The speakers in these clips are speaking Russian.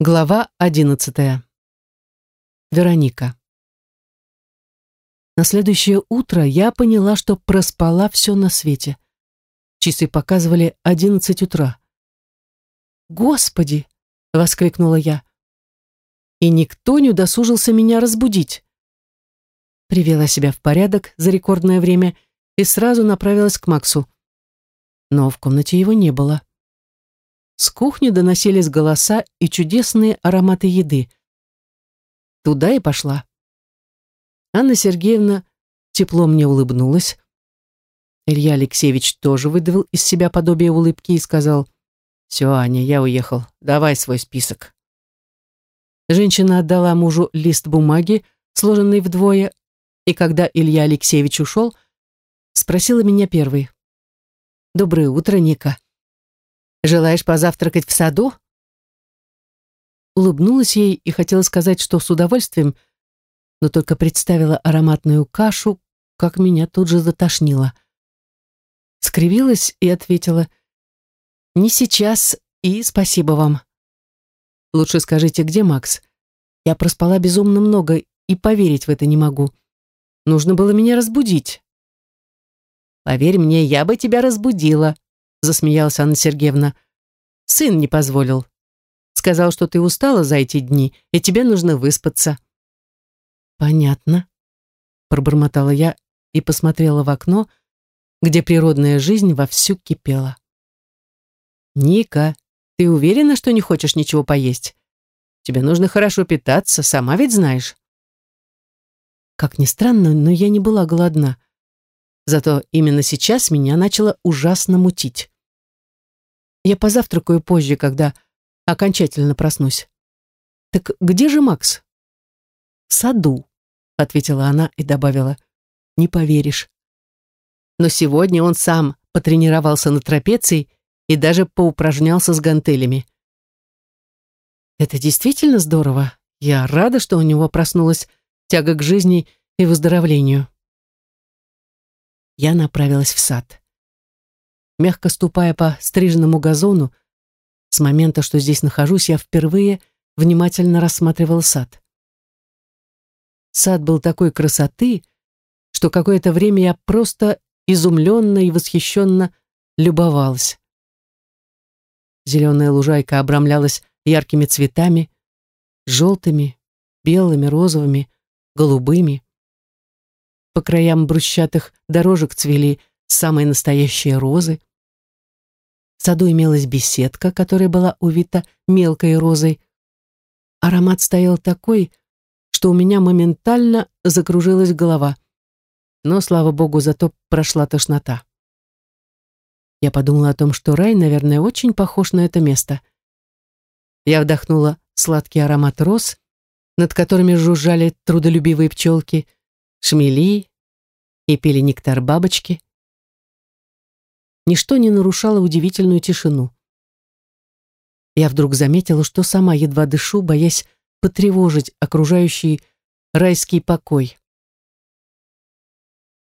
Глава одиннадцатая. Вероника. На следующее утро я поняла, что проспала все на свете. Часы показывали одиннадцать утра. «Господи!» — воскликнула я. И никто не удосужился меня разбудить. Привела себя в порядок за рекордное время и сразу направилась к Максу. Но в комнате его не было. С кухни доносились голоса и чудесные ароматы еды. Туда и пошла. Анна Сергеевна тепло мне улыбнулась. Илья Алексеевич тоже выдавил из себя подобие улыбки и сказал, «Все, Аня, я уехал. Давай свой список». Женщина отдала мужу лист бумаги, сложенный вдвое, и когда Илья Алексеевич ушел, спросила меня первой. «Доброе утро, Ника». Желаешь позавтракать в саду?» Улыбнулась ей и хотела сказать, что с удовольствием, но только представила ароматную кашу, как меня тут же затошнило. Скривилась и ответила, «Не сейчас и спасибо вам». «Лучше скажите, где Макс? Я проспала безумно много и поверить в это не могу. Нужно было меня разбудить». «Поверь мне, я бы тебя разбудила», засмеялась Анна Сергеевна. Сын не позволил. Сказал, что ты устала за эти дни, и тебе нужно выспаться. Понятно, пробормотала я и посмотрела в окно, где природная жизнь вовсю кипела. Ника, ты уверена, что не хочешь ничего поесть? Тебе нужно хорошо питаться, сама ведь знаешь. Как ни странно, но я не была голодна. Зато именно сейчас меня начало ужасно мутить. Я позавтракаю позже, когда окончательно проснусь. Так где же Макс? В саду, ответила она и добавила. Не поверишь. Но сегодня он сам потренировался на трапеции и даже поупражнялся с гантелями. Это действительно здорово. Я рада, что у него проснулась тяга к жизни и выздоровлению я направилась в сад. Мягко ступая по стриженному газону, с момента, что здесь нахожусь, я впервые внимательно рассматривал сад. Сад был такой красоты, что какое-то время я просто изумленно и восхищенно любовалась. Зеленая лужайка обрамлялась яркими цветами, желтыми, белыми, розовыми, голубыми. По краям брусчатых дорожек цвели самые настоящие розы. В саду имелась беседка, которая была увита мелкой розой. Аромат стоял такой, что у меня моментально закружилась голова. Но, слава богу, зато прошла тошнота. Я подумала о том, что рай, наверное, очень похож на это место. Я вдохнула сладкий аромат роз, над которыми жужжали трудолюбивые пчелки, шмели, и пили нектар бабочки. Ничто не нарушало удивительную тишину. Я вдруг заметила, что сама едва дышу, боясь потревожить окружающий райский покой.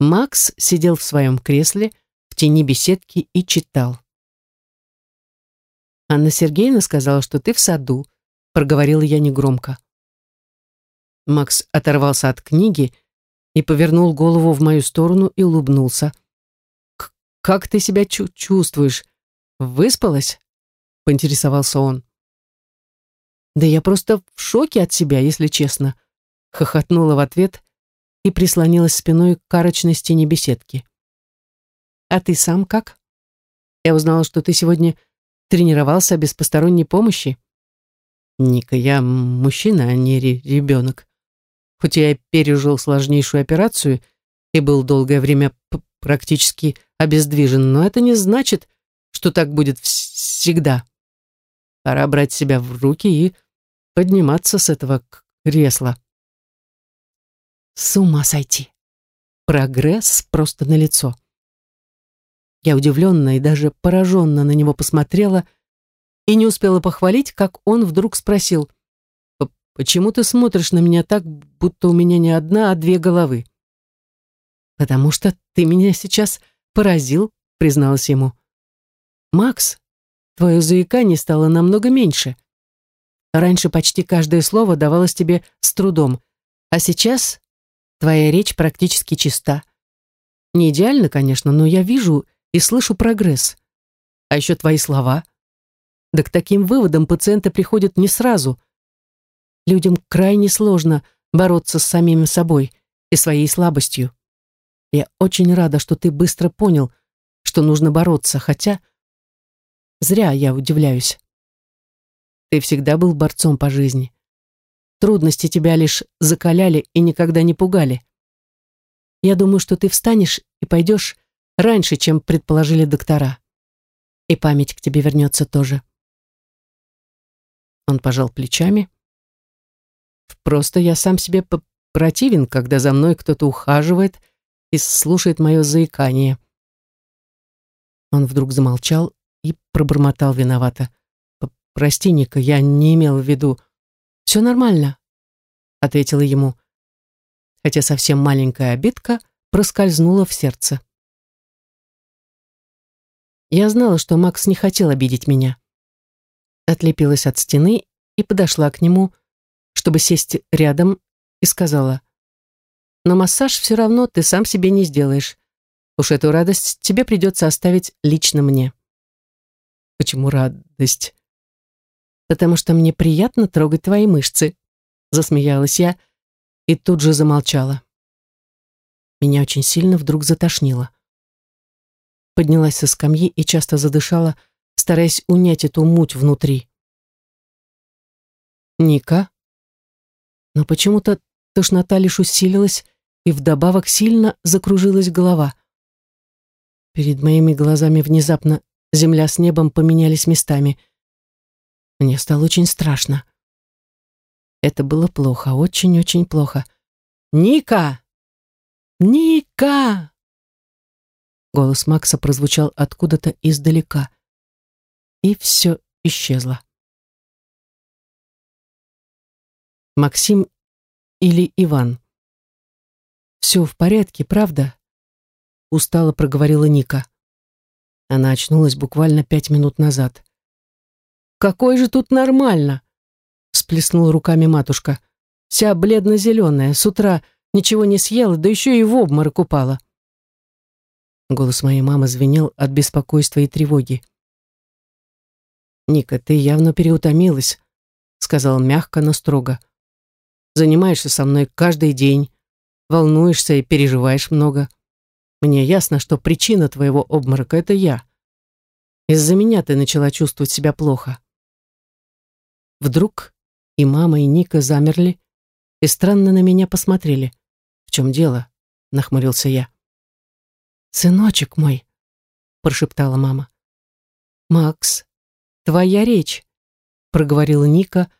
Макс сидел в своем кресле в тени беседки и читал. «Анна Сергеевна сказала, что ты в саду», — проговорила я негромко. Макс оторвался от книги и повернул голову в мою сторону и улыбнулся. «Как ты себя чу чувствуешь? Выспалась?» — поинтересовался он. «Да я просто в шоке от себя, если честно», — хохотнула в ответ и прислонилась спиной к карочной стене беседки. «А ты сам как? Я узнала, что ты сегодня тренировался без посторонней помощи». «Ника, я мужчина, а не ребенок. Хоть я пережил сложнейшую операцию и был долгое время практически обездвижен, но это не значит, что так будет всегда. Пора брать себя в руки и подниматься с этого кресла. С ума сойти. Прогресс просто налицо. Я удивленно и даже пораженно на него посмотрела и не успела похвалить, как он вдруг спросил — Почему ты смотришь на меня так, будто у меня не одна, а две головы? Потому что ты меня сейчас поразил, призналась ему. Макс, твое заикание стало намного меньше. Раньше почти каждое слово давалось тебе с трудом, а сейчас твоя речь практически чиста. Не идеально, конечно, но я вижу и слышу прогресс. А еще твои слова. Да к таким выводам пациенты приходят не сразу. Людям крайне сложно бороться с самим собой и своей слабостью. Я очень рада, что ты быстро понял, что нужно бороться, хотя зря я удивляюсь. Ты всегда был борцом по жизни. Трудности тебя лишь закаляли и никогда не пугали. Я думаю, что ты встанешь и пойдешь раньше, чем предположили доктора. И память к тебе вернется тоже. Он пожал плечами. Просто я сам себе противен, когда за мной кто-то ухаживает и слушает мое заикание. Он вдруг замолчал и пробормотал виновато. «Прости, Ника, я не имел в виду...» «Все нормально», — ответила ему, хотя совсем маленькая обидка проскользнула в сердце. Я знала, что Макс не хотел обидеть меня. Отлепилась от стены и подошла к нему, чтобы сесть рядом, и сказала, «Но массаж все равно ты сам себе не сделаешь. Уж эту радость тебе придется оставить лично мне». «Почему радость?» «Потому что мне приятно трогать твои мышцы», засмеялась я и тут же замолчала. Меня очень сильно вдруг затошнило поднялась со скамьи и часто задышала, стараясь унять эту муть внутри. «Ника?» Но почему-то тошнота лишь усилилась, и вдобавок сильно закружилась голова. Перед моими глазами внезапно земля с небом поменялись местами. Мне стало очень страшно. Это было плохо, очень-очень плохо. «Ника! Ника!» Голос Макса прозвучал откуда-то издалека. И все исчезло. Максим или Иван. «Все в порядке, правда?» Устало проговорила Ника. Она очнулась буквально пять минут назад. «Какой же тут нормально?» Сплеснула руками матушка. «Вся бледно-зеленая, с утра ничего не съела, да еще и в обморок упала». Голос моей мамы звенел от беспокойства и тревоги. «Ника, ты явно переутомилась», — сказал мягко, но строго. «Занимаешься со мной каждый день, волнуешься и переживаешь много. Мне ясно, что причина твоего обморока — это я. Из-за меня ты начала чувствовать себя плохо». Вдруг и мама, и Ника замерли и странно на меня посмотрели. «В чем дело?» — нахмурился я. «Сыночек мой», — прошептала мама. «Макс, твоя речь», — проговорила Ника,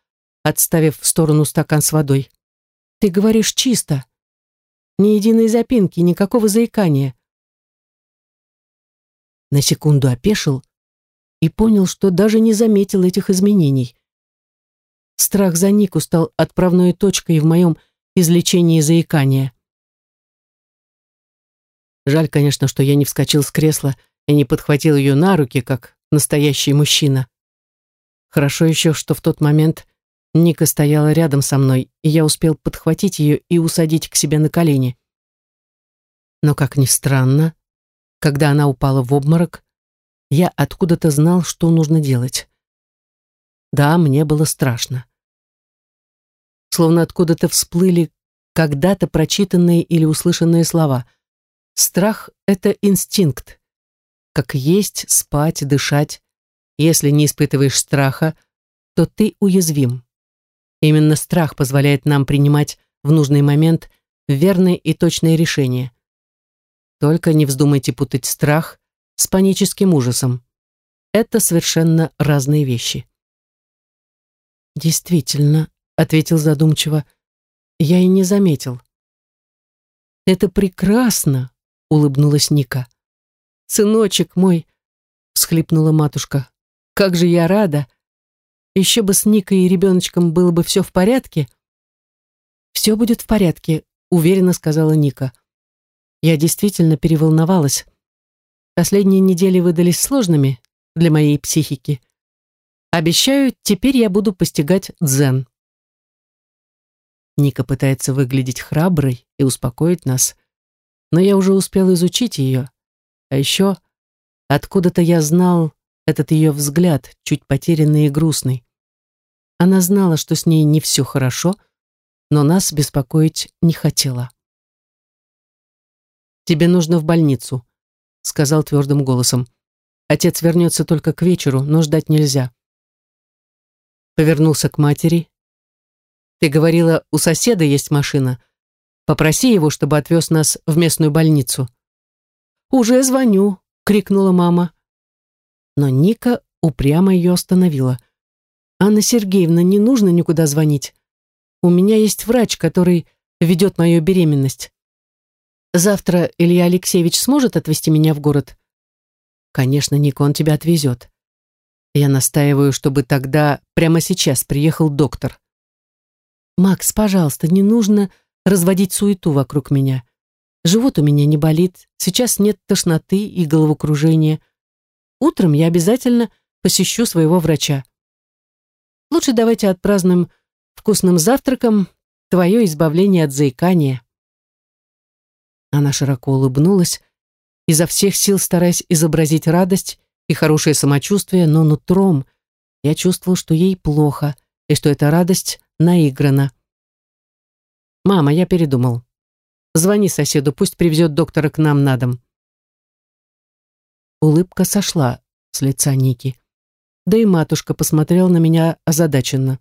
отставив в сторону стакан с водой. «Ты говоришь чисто. Ни единой запинки, никакого заикания». На секунду опешил и понял, что даже не заметил этих изменений. Страх за Нику стал отправной точкой в моем излечении заикания. Жаль, конечно, что я не вскочил с кресла и не подхватил ее на руки, как настоящий мужчина. Хорошо еще, что в тот момент Ника стояла рядом со мной, и я успел подхватить ее и усадить к себе на колени. Но, как ни странно, когда она упала в обморок, я откуда-то знал, что нужно делать. Да, мне было страшно. Словно откуда-то всплыли когда-то прочитанные или услышанные слова — Страх — это инстинкт. Как есть, спать, дышать. Если не испытываешь страха, то ты уязвим. Именно страх позволяет нам принимать в нужный момент верные и точные решения. Только не вздумайте путать страх с паническим ужасом. Это совершенно разные вещи. «Действительно», — ответил задумчиво, — «я и не заметил». «Это прекрасно», улыбнулась Ника. «Сыночек мой!» — всхлипнула матушка. «Как же я рада! Еще бы с Никой и ребеночком было бы все в порядке!» «Все будет в порядке», — уверенно сказала Ника. Я действительно переволновалась. Последние недели выдались сложными для моей психики. Обещаю, теперь я буду постигать дзен. Ника пытается выглядеть храброй и успокоить нас, но я уже успел изучить ее. А еще откуда-то я знал этот ее взгляд, чуть потерянный и грустный. Она знала, что с ней не все хорошо, но нас беспокоить не хотела. «Тебе нужно в больницу», — сказал твердым голосом. «Отец вернется только к вечеру, но ждать нельзя». Повернулся к матери. «Ты говорила, у соседа есть машина. Попроси его, чтобы отвез нас в местную больницу». «Уже звоню», — крикнула мама. Но Ника упрямо ее остановила. «Анна Сергеевна, не нужно никуда звонить. У меня есть врач, который ведет мою беременность. Завтра Илья Алексеевич сможет отвезти меня в город?» «Конечно, Ника, он тебя отвезет. Я настаиваю, чтобы тогда, прямо сейчас, приехал доктор. Макс, пожалуйста, не нужно разводить суету вокруг меня. Живот у меня не болит, сейчас нет тошноты и головокружения. Утром я обязательно посещу своего врача. Лучше давайте отпразднуем вкусным завтраком твое избавление от заикания. Она широко улыбнулась, изо всех сил стараясь изобразить радость и хорошее самочувствие, но нутром я чувствовал, что ей плохо и что эта радость наиграна. «Мама, я передумал. Звони соседу, пусть привезет доктора к нам на дом». Улыбка сошла с лица Ники. Да и матушка посмотрела на меня озадаченно.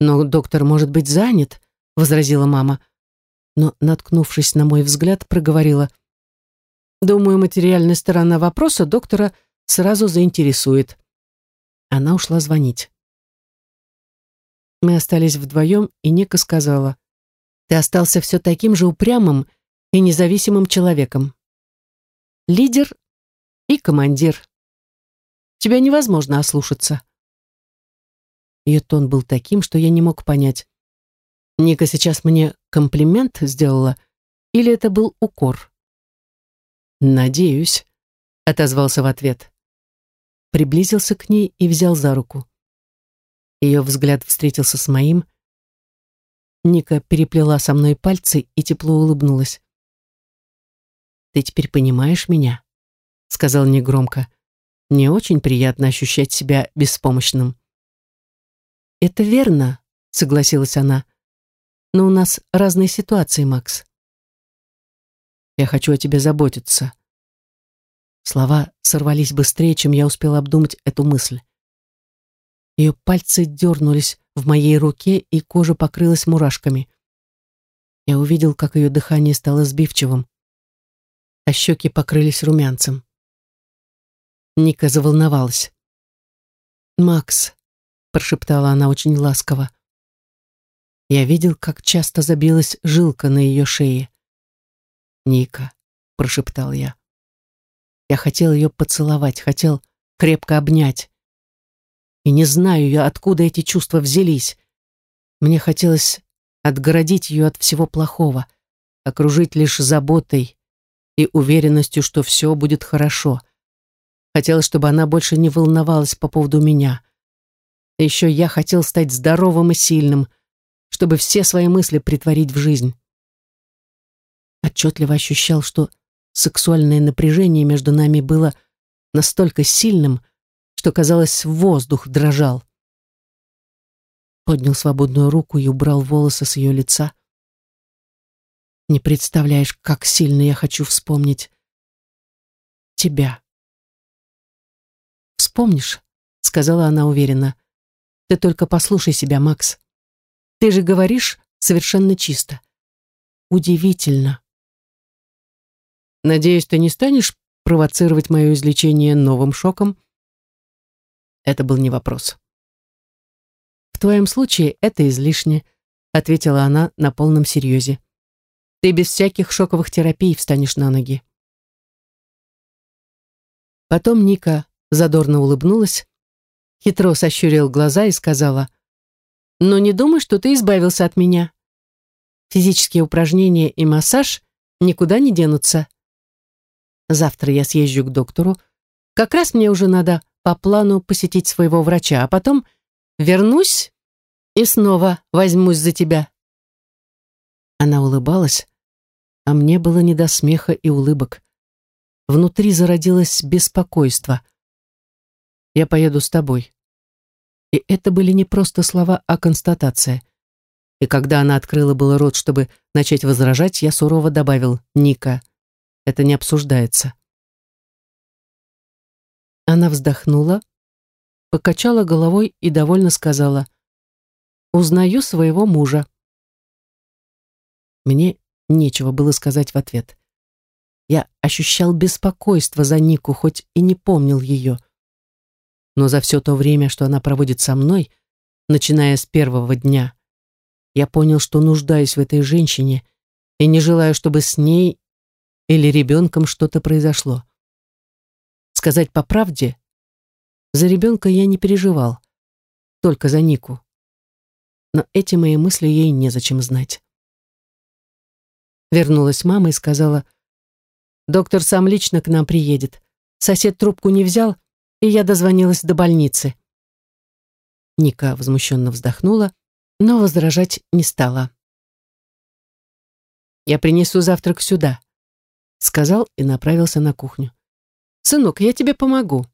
«Но доктор может быть занят», — возразила мама. Но, наткнувшись на мой взгляд, проговорила — Думаю, материальная сторона вопроса доктора сразу заинтересует. Она ушла звонить. Мы остались вдвоем, и Ника сказала, «Ты остался все таким же упрямым и независимым человеком. Лидер и командир. Тебя невозможно ослушаться». Ее тон был таким, что я не мог понять, Ника сейчас мне комплимент сделала или это был укор. «Надеюсь», — отозвался в ответ. Приблизился к ней и взял за руку. Ее взгляд встретился с моим. Ника переплела со мной пальцы и тепло улыбнулась. «Ты теперь понимаешь меня?» — сказал негромко. «Не очень приятно ощущать себя беспомощным». «Это верно», — согласилась она. «Но у нас разные ситуации, Макс. Я хочу о тебе заботиться». Слова сорвались быстрее, чем я успел обдумать эту мысль. Ее пальцы дернулись в моей руке, и кожа покрылась мурашками. Я увидел, как ее дыхание стало сбивчивым, а щеки покрылись румянцем. Ника заволновалась. «Макс», — прошептала она очень ласково. Я видел, как часто забилась жилка на ее шее. «Ника», — прошептал я. Я хотел ее поцеловать, хотел крепко обнять. И не знаю я, откуда эти чувства взялись. Мне хотелось отгородить ее от всего плохого, окружить лишь заботой и уверенностью, что все будет хорошо. Хотелось, чтобы она больше не волновалась по поводу меня. И еще я хотел стать здоровым и сильным, чтобы все свои мысли притворить в жизнь отчетливо ощущал, что сексуальное напряжение между нами было настолько сильным, что, казалось, воздух дрожал. Поднял свободную руку и убрал волосы с ее лица. Не представляешь, как сильно я хочу вспомнить тебя. «Вспомнишь?» — сказала она уверенно. «Ты только послушай себя, Макс. Ты же говоришь совершенно чисто. Удивительно. Надеюсь, ты не станешь провоцировать мое излечение новым шоком? Это был не вопрос. В твоем случае это излишне, ответила она на полном серьезе. Ты без всяких шоковых терапий встанешь на ноги. Потом Ника задорно улыбнулась, хитро сощурил глаза и сказала, «Но не думай, что ты избавился от меня. Физические упражнения и массаж никуда не денутся. Завтра я съезжу к доктору. Как раз мне уже надо по плану посетить своего врача, а потом вернусь и снова возьмусь за тебя. Она улыбалась, а мне было не до смеха и улыбок. Внутри зародилось беспокойство. «Я поеду с тобой». И это были не просто слова, а констатация. И когда она открыла было рот, чтобы начать возражать, я сурово добавил «Ника, это не обсуждается». Она вздохнула, покачала головой и довольно сказала «Узнаю своего мужа». Мне нечего было сказать в ответ. Я ощущал беспокойство за Нику, хоть и не помнил ее. Но за все то время, что она проводит со мной, начиная с первого дня, я понял, что нуждаюсь в этой женщине и не желаю, чтобы с ней или ребенком что-то произошло. Сказать по правде, за ребенка я не переживал, только за Нику. Но эти мои мысли ей незачем знать. Вернулась мама и сказала, «Доктор сам лично к нам приедет. Сосед трубку не взял, и я дозвонилась до больницы». Ника возмущенно вздохнула, но возражать не стала. «Я принесу завтрак сюда», — сказал и направился на кухню. «Сынок, я тебе помогу».